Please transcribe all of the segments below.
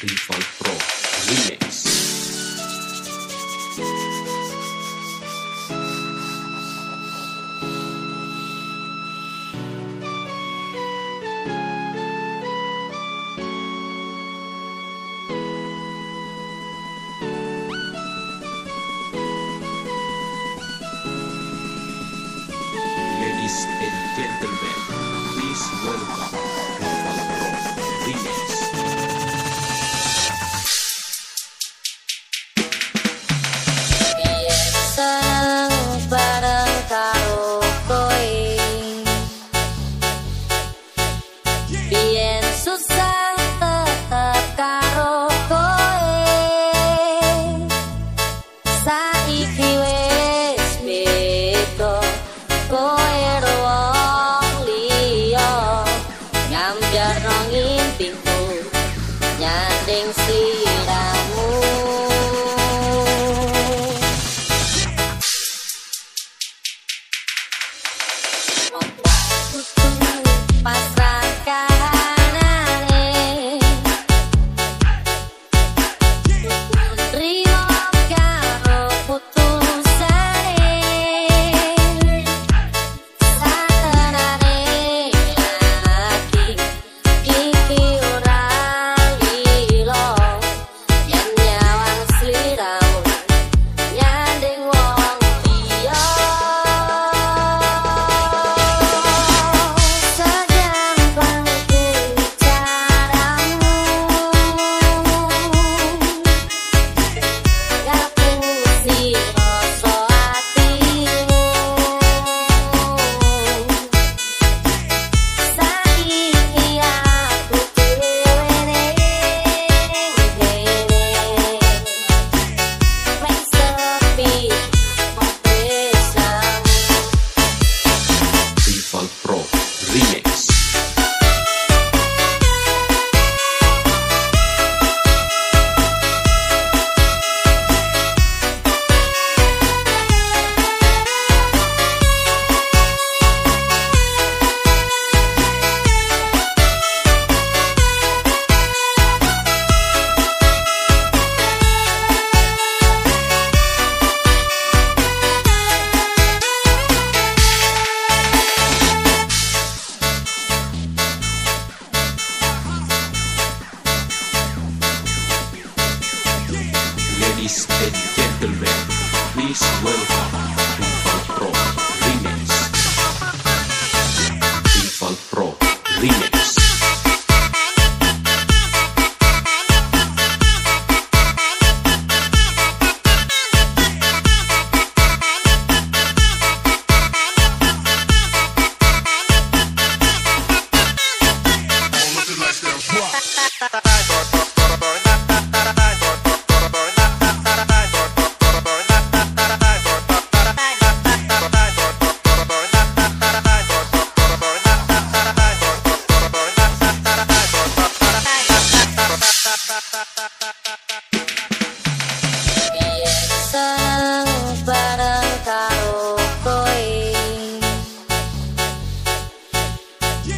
Rival Pro Remix sim please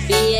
Biyen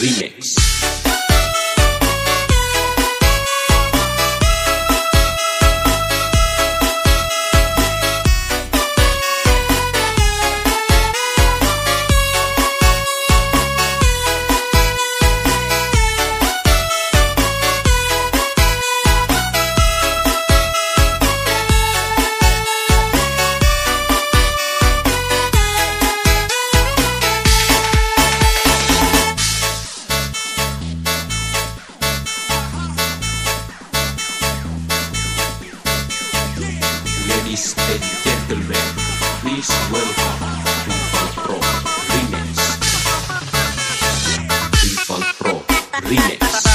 Dime. Ladies and gentlemen, please welcome Rival Pro Remix. Rival Pro Remix.